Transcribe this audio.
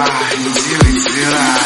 virar, de virar.